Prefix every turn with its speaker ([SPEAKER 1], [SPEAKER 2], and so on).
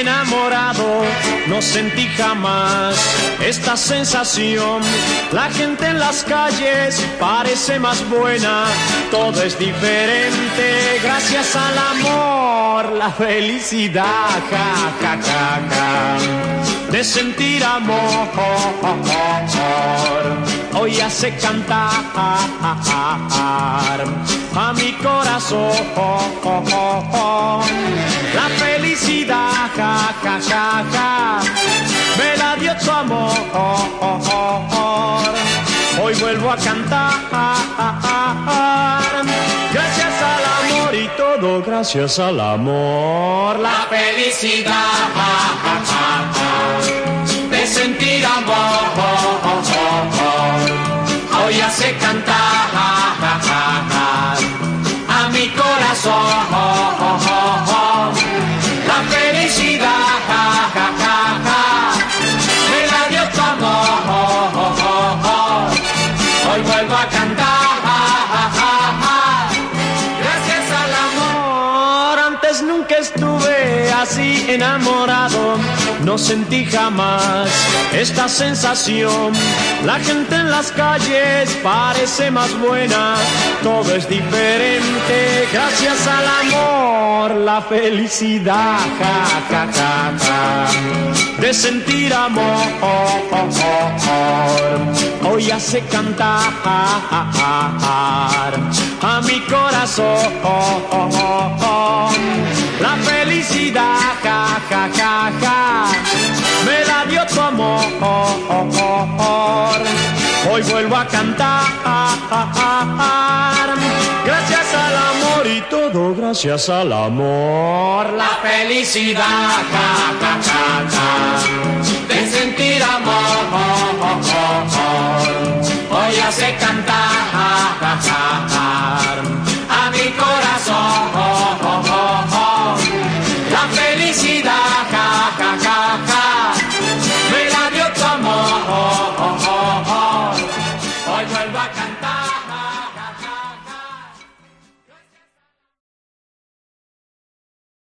[SPEAKER 1] enamorado, no sentí jamás esta sensación. La gente en las calles parece más buena, todo es diferente gracias al amor, la felicidad, ja, ja, ja, ja, de sentir amor. Hoy hace cantar a mi corazón la felicidad, me la dio tu amor. Hoy vuelvo a cantar, gracias al amor y todo gracias al amor.
[SPEAKER 2] La felicidad,
[SPEAKER 1] así enamorado, no sentí jamás esta sensación. La gente en las calles parece más buena, todo es diferente gracias al amor, la felicidad, ja, ja, ja, ja de sentir amor. Hoy hace cantar a mi corazón felicidad, ja, ja, ja, ja, me la dio tu amor. Hoy vuelvo a cantar, gracias al amor y todo gracias al amor.
[SPEAKER 2] La felicidad, ja, ja, ja, ja